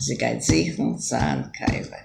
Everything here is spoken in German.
sie geit sichen sein keile